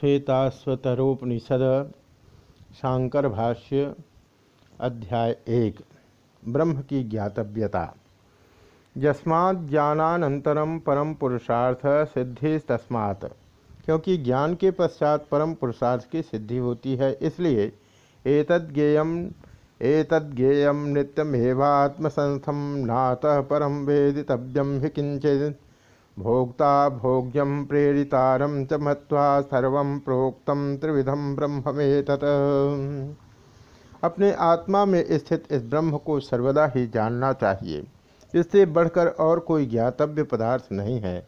श्वेताश्वतरोपनिषद शांकर भाष्य अध्याय एक, ब्रह्म की ज्ञातव्यता। यस्माज्ञानानंतरम परम पुरुषार्थ सिद्धि तस्मात् क्योंकि ज्ञान के पश्चात परम पुरुषार्थ की सिद्धि होती है, इसलिए एतद्गेयम एतद्गेयम नित्यमेवात्मसंस्थम नातः परम वेदितव्यम ही किंचित भोक्ता भोग्यम प्रेरितारम च मत्वा सर्व प्रोक्तम त्रिविधम ब्रह्मेतत अपने आत्मा में स्थित इस ब्रह्म को सर्वदा ही जानना चाहिए इससे बढ़कर और कोई ज्ञातव्य पदार्थ नहीं है।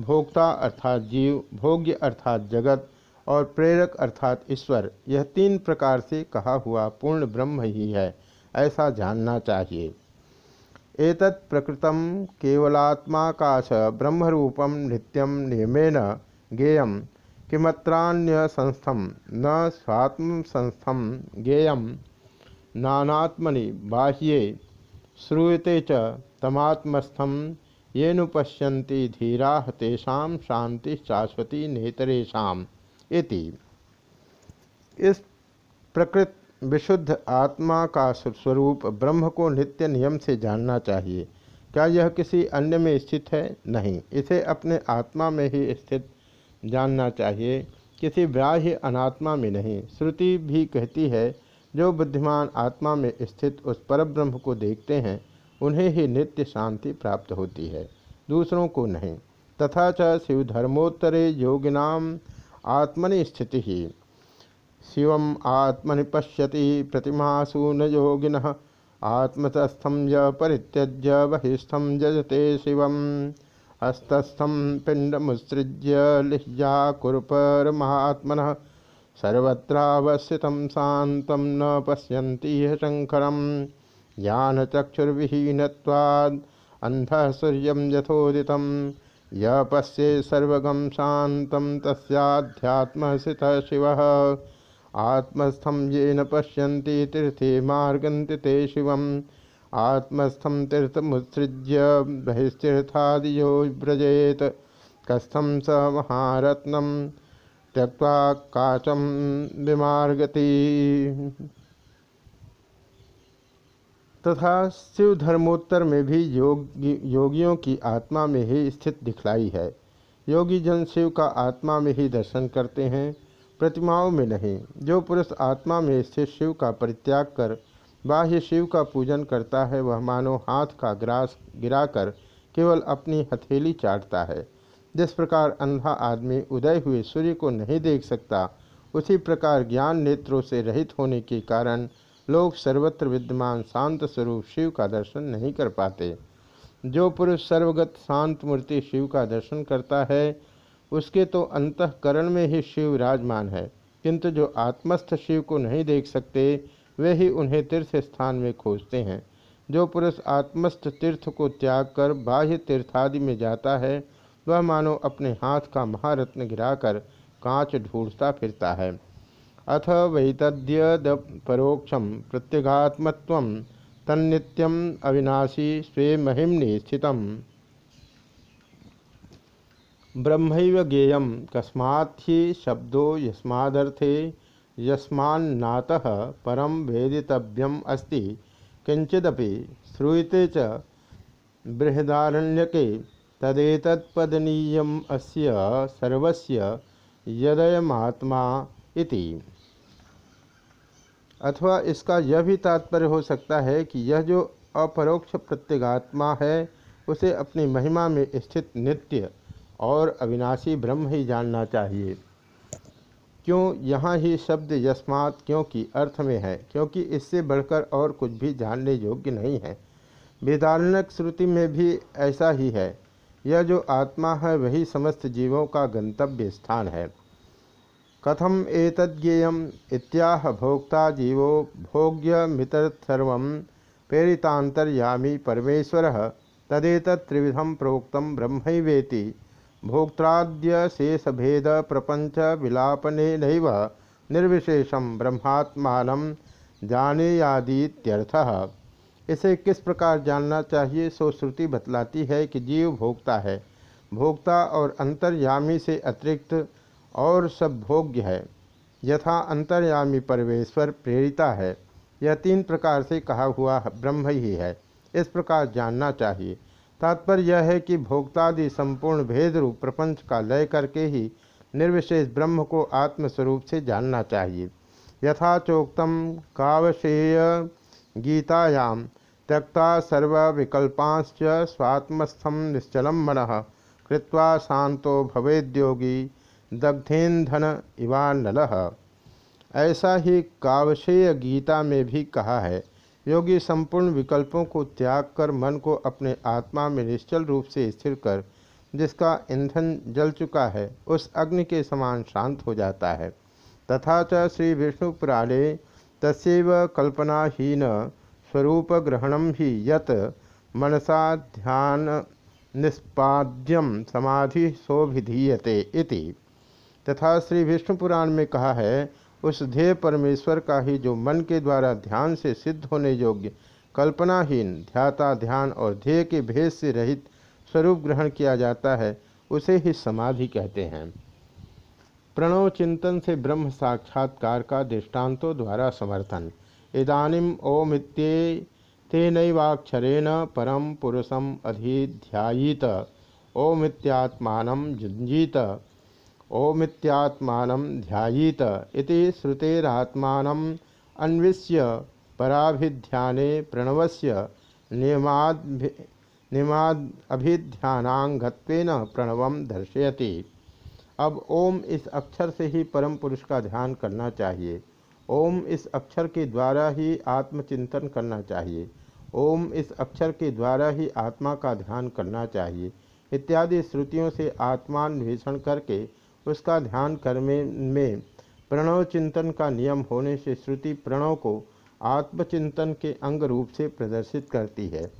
भोक्ता अर्थात जीव, भोग्य अर्थात जगत और प्रेरक अर्थात ईश्वर, यह तीन प्रकार से कहा हुआ पूर्ण ब्रह्म ही है, ऐसा जानना चाहिए। एतत् प्रकृतं केवलात्माकाश, ब्रह्मरूपं नित्यं नियमेन गेयं। किमत्रान्यसंस्थं, न स्वात्मसंस्थं गेयं। नानात्मनि बाह्ये श्रूयते च तमात्मस्थं येनुपश्यन्ति धीरा तेषां शांति शाश्वती नेतरेशम इति। इस प्रकृत विशुद्ध आत्मा का स्वरूप ब्रह्म को नित्य नियम से जानना चाहिए। क्या यह किसी अन्य में स्थित है? नहीं। इसे अपने आत्मा में ही स्थित जानना चाहिए। किसी ब्याह्य अनात्मा में नहीं। श्रुति भी कहती है, जो बुद्धिमान आत्मा में स्थित उस परब्रह्म को देखते हैं, उन्हें ही नित्य शांति प्राप्त होती है। दूसरों को नहीं। तथा च शिवधर्मोत्तरे योगिनाम आत्मनि स्थिति। ही शिव आत्मनि पश्यति प्रतिमासु न योगिन। आत्मतस्थम य परित्यज्य बहिस्थम जजते शिव हस्तस्थम पिंडमुत्सृज्य लिह्या कुरपरमात्मन। सर्वत्रावस्थित शांत न पश्यन्ति शंकरम ज्ञानचक्षुर्विहीनवाद अंध सूर्य यथोदित पश्ये सर्वगम शांत तस्याध्यात्मस्थित शिव। आत्मस्थम ये न पश्यन्ति तीर्थे मार्गन्ति ते शिवम्। आत्मस्थम तीर्थमुत्सृज्य बहिस्तीर्थादियो व्रजेत। कस्थम स महारत्न त्यक्ता काचम विमार्गति। तथा शिव धर्मोत्तर में भी योगी, योगियों की आत्मा में ही स्थित दिखलाई है। योगी जन शिव का आत्मा में ही दर्शन करते हैं। प्रतिमाओं में नहीं। जो पुरुष आत्मा में स्थित शिव का परित्याग कर, बाह्य शिव का पूजन करता है, वह मानो हाथ का ग्रास गिराकर केवल अपनी हथेली चाटता है। जिस प्रकार अंधा आदमी उदय हुए सूर्य को नहीं देख सकता, उसी प्रकार ज्ञान नेत्रों से रहित होने के कारण लोग सर्वत्र विद्यमान शांत स्वरूप शिव का दर्शन नहीं कर पाते। जो पुरुष सर्वगत शांत मूर्ति शिव का दर्शन करता है उसके तो अंतकरण में ही शिव विराजमान है, किंतु जो आत्मस्थ शिव को नहीं देख सकते, वे ही उन्हें तीर्थ स्थान में खोजते हैं। जो पुरुष आत्मस्थ तीर्थ को त्याग कर बाह्य तीर्थादि में जाता है, वह मानो अपने हाथ का महारत्न गिराकर कांच ढूंढता फिरता है। अथ वैतद्य परोक्षम प्रत्यगात्मत्व तन्नित्यम अविनाशी स्वे महिमनि स्थितम। ब्रह्म ज्ञेय कस्मात्थि शब्दो यस्मादर्थे, यस्मान्नातः परम वेदितव्यम अस्ति। किंचिदपि श्रूयते च बृहदारण्यके तदेतत्पदनीयम अस्य सर्वस्य यदयमात्मा इति। अथवा इसका यह भी तात्पर्य हो सकता है कि यह जो अपरोक्ष प्रत्यगात्मा है, उसे अपनी महिमा में स्थित नित्य और अविनाशी ब्रह्म ही जानना चाहिए। क्यों यहाँ ही शब्द यस्मात क्योंकि अर्थ में है, क्योंकि इससे बढ़कर और कुछ भी जानने योग्य नहीं है। वेदारणक श्रुति में भी ऐसा ही है। यह जो आत्मा है, वही समस्त जीवों का गंतव्य स्थान है। कथम एतज्ञेयम इत्याह भोक्ता जीवो भोग्य मितर्व प्रेरितांतर्यामी परमेश्वर। तदेत त्रिविधम प्रोक्तम ब्रह्मवेति। भोक्ताद्य शेषभेद प्रपंच विलापने निर्विशेषम ब्रह्मात्मान जानेयादीत्यर्थः। इसे किस प्रकार जानना चाहिए, सो श्रुति बतलाती है कि जीव भोक्ता है। भोक्ता और अंतर्यामी से अतिरिक्त और सब भोग्य है। यथा अंतर्यामी परमेश्वर प्रेरिता है। यह तीन प्रकार से कहा हुआ ब्रह्म ही है। इस प्रकार जानना चाहिए। तात्पर्य यह है कि भोक्तादि संपूर्ण भेद रूप प्रपंच का लय करके ही निर्विशेष ब्रह्म को आत्मस्वरूप से जानना चाहिए। यथा चोक्तम कावशेय गीतायाम त्यक्ता सर्वविकल्पांश्च स्वात्मस्थम निश्चलम मन कृत्वा शांतो भवेद्योगी दग्धेन्धन इवानल। ऐसा ही कावशेय गीता में भी कहा है योगी संपूर्ण विकल्पों को त्याग कर मन को अपने आत्मा में निश्चल रूप से स्थिर कर, जिसका ईंधन जल चुका है, उस अग्नि के समान शांत हो जाता है। तथा च श्री विष्णु पुराणे तस्व कल्पनाहीन स्वरूप ग्रहणम ही यत मनसा ध्यान निष्पाद्यम समाधि शोभिधीयते इति। तथा श्री विष्णु पुराण में कहा है उस ध्येय परमेश्वर का ही जो मन के द्वारा ध्यान से सिद्ध होने योग्य, कल्पनाहीन, ध्याता ध्यान और ध्येय के भेद से रहित स्वरूप ग्रहण किया जाता है, उसे ही समाधि कहते हैं। प्रणव चिंतन से ब्रह्म साक्षात्कार का दृष्टांतों द्वारा समर्थन। इदानीम ओमित्ये तेनवाक्षरेण परम पुरुषम अधिध्यायीत। ओमित्यात्मान जुंजीत ओमित्यात्मान ध्यायीत इति श्रुतेरात्मा अन्विष्य पराभिध्याने प्रणवस्य नियमाद्भि नियमादभिध्यानांगत्वेन प्रणव दर्शयति। अब ओम इस अक्षर से ही परम पुरुष का ध्यान करना चाहिए। ओम इस अक्षर के द्वारा ही आत्मचिंतन करना चाहिए। ओम इस अक्षर के द्वारा ही आत्मा का ध्यान करना चाहिए। इत्यादि श्रुतियों से आत्मान्वेषण करके उसका ध्यान करने में प्रणव चिंतन का नियम होने से श्रुति प्रणव को आत्मचिंतन के अंग रूप से प्रदर्शित करती है।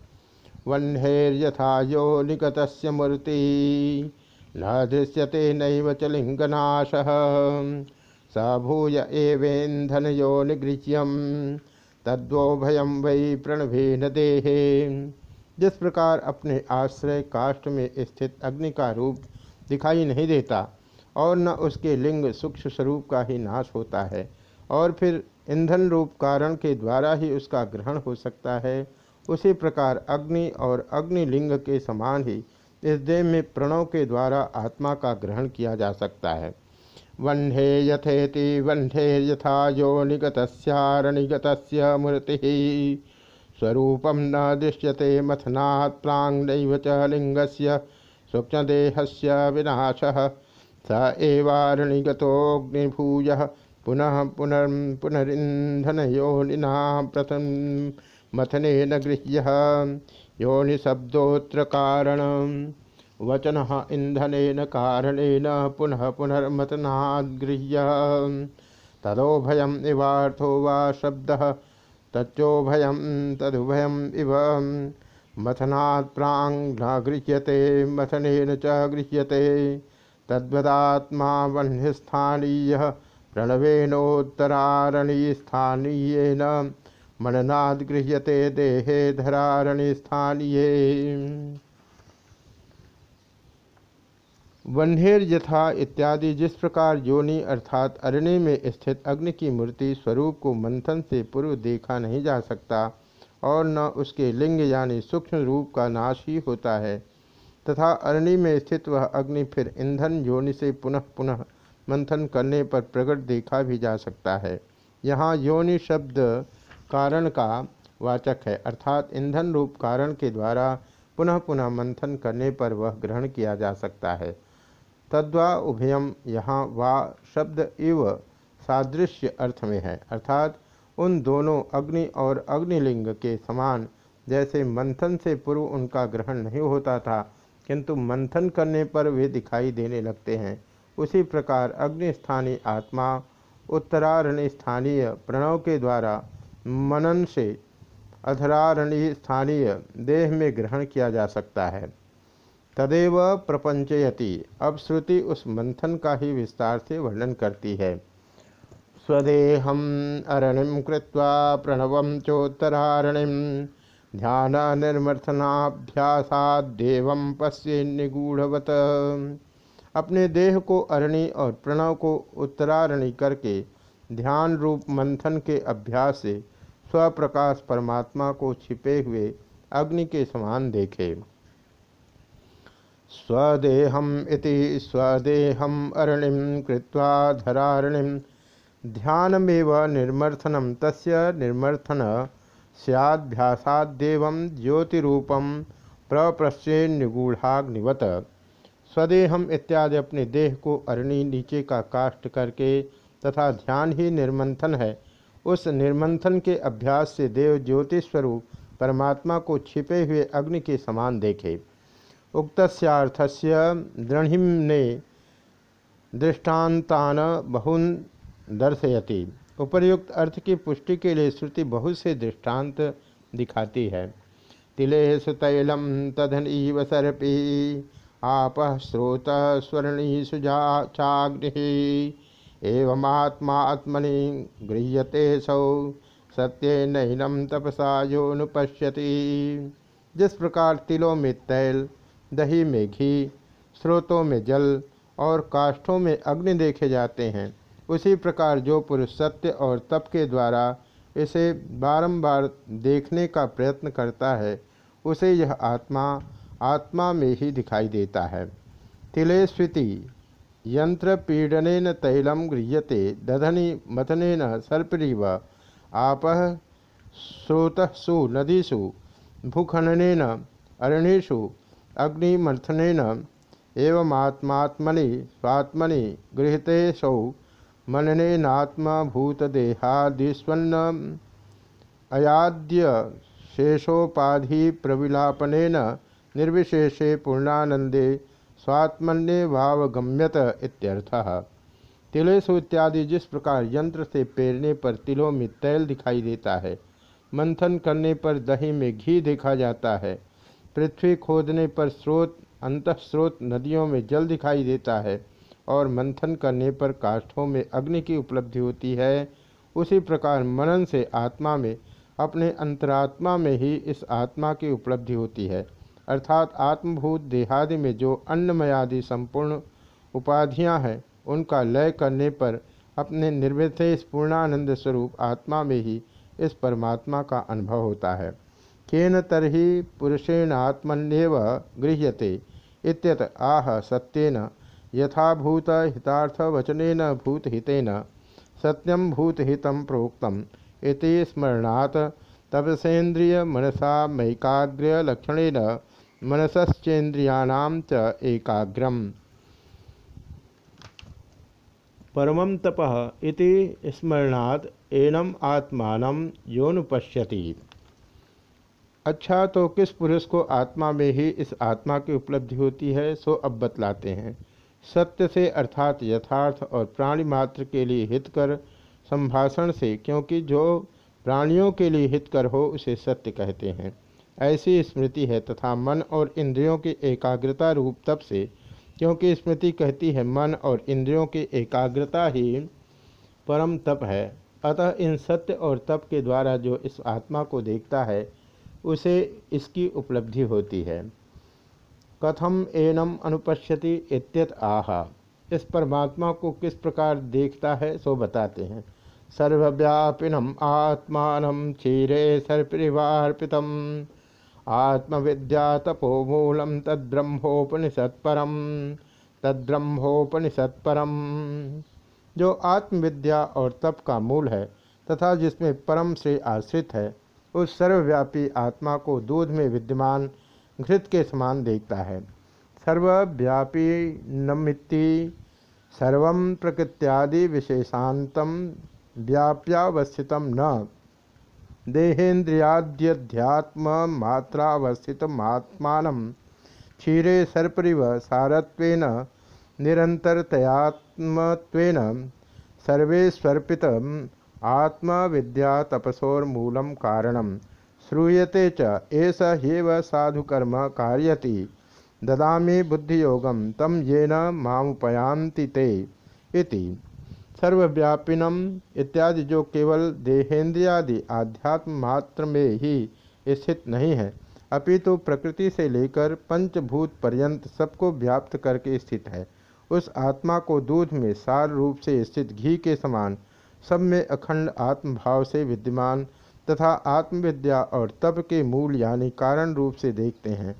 वह्नेर्यथा यो निकत मूर्ति, न दृश्यते नैव च लिंगनाश। स भूय एवेन्धन यो निगृह्यम, तद्वो भयम वै प्रणभेन देहे। जिस प्रकार अपने आश्रय काष्ठ में स्थित अग्नि का रूप दिखाई नहीं देता और न उसके लिंग सूक्ष्म स्वरूप का ही नाश होता है, और फिर ईंधन रूप कारण के द्वारा ही उसका ग्रहण हो सकता है। उसी प्रकार अग्नि और अग्निलिंग के समान ही इस देह में प्रणव के द्वारा आत्मा का ग्रहण किया जा सकता है। वह्ने यथेति, वह्ने यथा यो निगत मूर्ति। स्वरूप न दृश्यते मथनात् प्रांग च लिंग से सूक्ष्मदेहस्य विनाश। स एवारणिगतोऽग्निभूय पुनः पुनर् पुनरिंधन योनिना प्रथम मथन गृह्य। योनिशब्दोत्र कारण वचन इंधन कारणेन पुनः पुनर्मथनाद्गृह्य। तदोभयम इवार्थो वा शब्द तच्चोभयम तदुभयम इव। मथनात् प्रांग गृह्यते मथन च गृह्यते। तद्वदात्मा वह्निस्थानीय मननाद गृह्यते देहे धरारणीस्थानीय। वन्हेर यथा इत्यादि जिस प्रकार योनि अर्थात अरण्य में स्थित अग्नि की मूर्ति स्वरूप को मंथन से पूर्व देखा नहीं जा सकता और न उसके लिंग यानी सूक्ष्म रूप का नाश ही होता है तथा अरणि में स्थित वह अग्नि फिर ईंधन योनि से पुनः पुनः मंथन करने पर प्रकट देखा भी जा सकता है। यहाँ योनि शब्द कारण का वाचक है, अर्थात ईंधन रूप कारण के द्वारा पुनः पुनः मंथन करने पर वह ग्रहण किया जा सकता है। तद्वा उभयम यहाँ वा शब्द इव सादृश्य अर्थ में है, अर्थात उन दोनों अग्नि और अग्निलिंग के समान जैसे मंथन से पूर्व उनका ग्रहण नहीं होता था किंतु मंथन करने पर वे दिखाई देने लगते हैं। उसी प्रकार अग्नि स्थानीय आत्मा उत्तरारण्य स्थानीय प्रणव के द्वारा मनन से अधरारण्य स्थानीय देह में ग्रहण किया जा सकता है। तदेव प्रपंचयति। अब श्रुति उस मंथन का ही विस्तार से वर्णन करती है। स्वदेहम अरणिम कृत्वा प्रणव चोत्तरारणिम ध्यान निर्मर्थनाभ्यासादेव पश्य निगूढ़वत। अपने देह को अरणि और प्रणव को उत्तरारणी करके ध्यान रूप मंथन के अभ्यास से स्वप्रकाश परमात्मा को छिपे हुए अग्नि के समान देखे। स्वदेहम इति स्वदेहम अरणिम कृत्वा धरारणिम। ध्यानमेव निर्मर्थनम तस्य निर्मर्थन सैद्यासादेव ज्योतिरूपम प्रप्रश्येन्निगूढ़ाग्निवत स्वदेहम इत्यादि अपने देह को अरणि नीचे का काष्ट करके तथा ध्यान ही निर्मंथन है, उस निर्मंथन के अभ्यास से देव ज्योति स्वरूप परमात्मा को छिपे हुए अग्नि के समान देखे। उक्तस्यार्थस्य दृढ़िम ने दृष्टान्तान बहुन दर्शयति। उपर्युक्त अर्थ की पुष्टि के लिए श्रुति बहुत से दृष्टांत दिखाती है। तिलेश तैलम तधन इव सर्पी, आप स्रोत स्वर्णी सुजा चाग्नि एवमात्मात्मनि गृह्यते सौ, सत्य नैनम तपसा योनुपश्यति जिस प्रकार तिलों में तैल, दही में घी, स्रोतों में जल और काष्ठों में अग्नि देखे जाते हैं उसी प्रकार जो पुरुष सत्य और तप के द्वारा इसे बारंबार देखने का प्रयत्न करता है, उसे यह आत्मा आत्मा में ही दिखाई देता है। तिले स्वीति यंत्र पीड़न तैलम गृह्यते, दधनी मथन सर्परीव, आप स्रोतसु नदीसु भूखनन अरणीषु अग्निमर्थन एवमात्मात्मनि स्वात्मनि गृहतेसौ मननेनात्मभूतदेहादिस्वन्न अयाद्य शेषोपाधि प्रविलापनेन निर्विशेषे पूर्णानंदे स्वात्मन्य भावगम्यत इत्यर्थः। तिलेशु इत्यादि जिस प्रकार यंत्र से पेरने पर तिलों में तैल दिखाई देता है, मंथन करने पर दही में घी देखा जाता है, पृथ्वी खोदने पर स्रोत अंत स्रोत नदियों में जल दिखाई देता है और मंथन करने पर काष्ठों में अग्नि की उपलब्धि होती है। उसी प्रकार मनन से आत्मा में, अपने अंतरात्मा में ही इस आत्मा की उपलब्धि होती है। अर्थात आत्मभूत देहादि में जो अन्नमयादि संपूर्ण उपाधियाँ हैं, उनका लय करने पर अपने निर्विशेष पूर्णानंद स्वरूप आत्मा में ही इस परमात्मा का अनुभव होता है। केन तरही पुरुषेण आत्मन्यव गृह्यते, इत्यत आह सत्येन यथाभूत हितार्थवचन भूतहितेन सत्यम भूतहित प्रोक्त इति स्मरणात् तपसेन्द्रिय मनसा मैकाग्र्य लक्षणेन परम तप इति स्मरणात् एनम आत्मान योनुपश्यति अच्छा तो किस पुरुष को आत्मा में ही इस आत्मा की उपलब्धि होती है, सो अब बतलाते हैं। सत्य से अर्थात यथार्थ और प्राणी मात्र के लिए हितकर संभाषण से, क्योंकि जो प्राणियों के लिए हितकर हो, उसे सत्य कहते हैं। ऐसी स्मृति है तथा मन और इंद्रियों की एकाग्रता रूप तप से, क्योंकि स्मृति कहती है मन और इंद्रियों की एकाग्रता ही परम तप है। अतः इन सत्य और तप के द्वारा जो इस आत्मा को देखता है, उसे इसकी उपलब्धि होती है। कथम एनम अनुपश्यति इत्यत आहा। इस परमात्मा को किस प्रकार देखता है, सो बताते हैं। सर्वव्यापिनम आत्मान क्षीरे सर्परिवार्पित आत्मविद्या तपोमूलम तद्ब्रह्मोपनिषत्परम तद्ब्रह्मोपनिषत्परम। जो आत्मविद्या और तप का मूल है, तथा जिसमें परम से आश्रित है, उस सर्वव्यापी आत्मा को दूध में विद्यमान घृत के समान देखता है। सर्वव्यापी नमिति सर्व प्रकृत्यादि विशेषांतम व्याप्यावस्थित न। देहेन्द्रियाद्यध्यात्म मात्रावस्थित आत्मा क्षीरे सर्परिव सारत्वेन निरंतरतयात्मत्वेन सर्वेस्वर्पित आत्मविद्या तपसोर्मूलम कारणम। श्रूयते च, एष साधुकर्म कार्यति। ददामी बुद्धियोगम तम येन मामुपयांति ते इति। सर्वव्यापिनम इत्यादि जो केवल देहेन्द्रियादि आध्यात्म मात्र में ही स्थित नहीं है, अपितु तो प्रकृति से लेकर पंचभूत पर्यंत सबको व्याप्त करके स्थित है। उस आत्मा को दूध में सार रूप से स्थित घी के समान, सब में अखंड आत्मभाव से विद्यमान तथा आत्मविद्या और तप के मूल यानी कारण रूप से देखते हैं।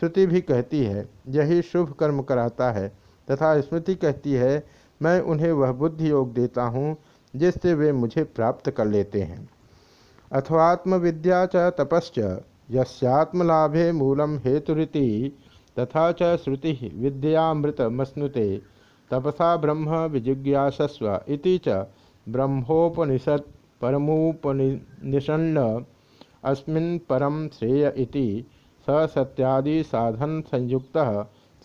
श्रुति भी कहती है, यही शुभ कर्म कराता है तथा स्मृति कहती है, मैं उन्हें वह बुद्धि योग देता हूँ जिससे वे मुझे प्राप्त कर लेते हैं। अथवात्मविद्या च तपश्च, यस्यात्मलाभे मूलम हेतुरीति, तथा च श्रुति विद्यामृतमश्नुते, तपसा ब्रह्म विजिज्ञासस्व इति च ब्रह्मोपनिषद परमोपनिषण्ण अस्मिन् परम श्रेय इति स सत्यादि साधन संयुक्त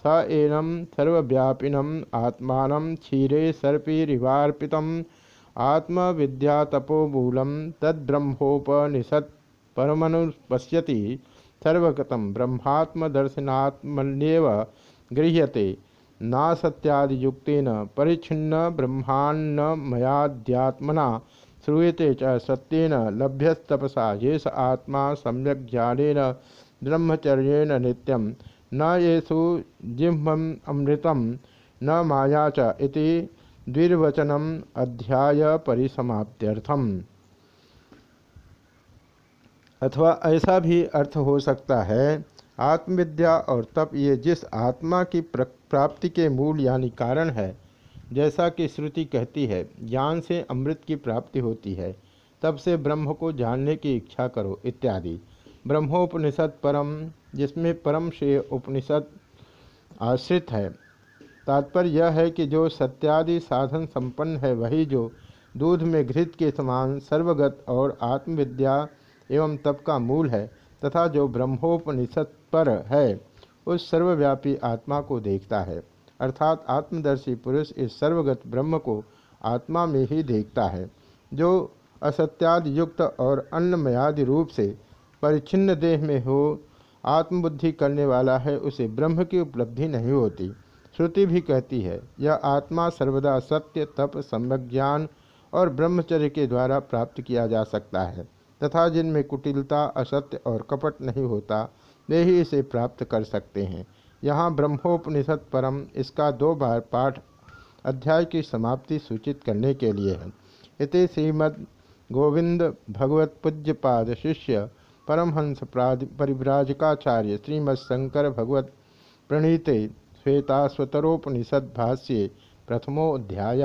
स एनम सर्वव्यापिनम आत्मा क्षीरे सर्पिवार्पितम आत्मविद्यातपोमूलम तद्ब्रह्मोपनिषद परमनुपश्यति सर्वगत ब्रह्मात्मदर्शनात्मन्यव गृह्यते। नासत्यादियुक्तेन परिच्छिन्न ब्रह्माण्डमयाध्यात्मना श्रूयते च सत्येन लभ्यस्तपसा येष आत्मा सम्यक ज्ञानेन ब्रह्मचर्येण नित्यं। न येषु जिह्मम् अमृतं न माया च इति द्विर्वचनम अध्याय परिसमाप्त्यर्थम। अथवा ऐसा भी अर्थ हो सकता है, आत्मविद्या और तप ये जिस आत्मा की प्राप्ति के मूल यानी कारण है जैसा कि श्रुति कहती है, ज्ञान से अमृत की प्राप्ति होती है। तब से ब्रह्म को जानने की इच्छा करो, इत्यादि। ब्रह्मोपनिषद परम, जिसमें परम श्रेय उपनिषद आश्रित है। तात्पर्य यह है कि जो सत्यादि साधन संपन्न है, वही जो दूध में घृत के समान सर्वगत और आत्मविद्या एवं तप का मूल है, तथा जो ब्रह्मोपनिषद पर है, उस सर्वव्यापी आत्मा को देखता है। अर्थात आत्मदर्शी पुरुष इस सर्वगत ब्रह्म को आत्मा में ही देखता है, जो असत्यादि युक्त और अन्नमयादि रूप से परिच्छिन्न देह में हो, आत्मबुद्धि करने वाला है, उसे ब्रह्म की उपलब्धि नहीं होती। श्रुति भी कहती है, यह आत्मा सर्वदा सत्य, तप, सम्यक ज्ञान और ब्रह्मचर्य के द्वारा प्राप्त किया जा सकता है, तथा जिनमें कुटिलता, असत्य और कपट नहीं होता, वे ही इसे प्राप्त कर सकते हैं। यहाँ ब्रह्मोपनिषद परम इसका दो बार पाठ अध्याय की समाप्ति सूचित करने के लिए है। इति श्रीमद् गोविंद भगवत पूज्यपाद शिष्य परमहंस परिव्राजकाचार्य श्रीमद् शंकर भगवत प्रणीते श्वेताश्वतरोपनिषद भाष्ये प्रथमोध्याय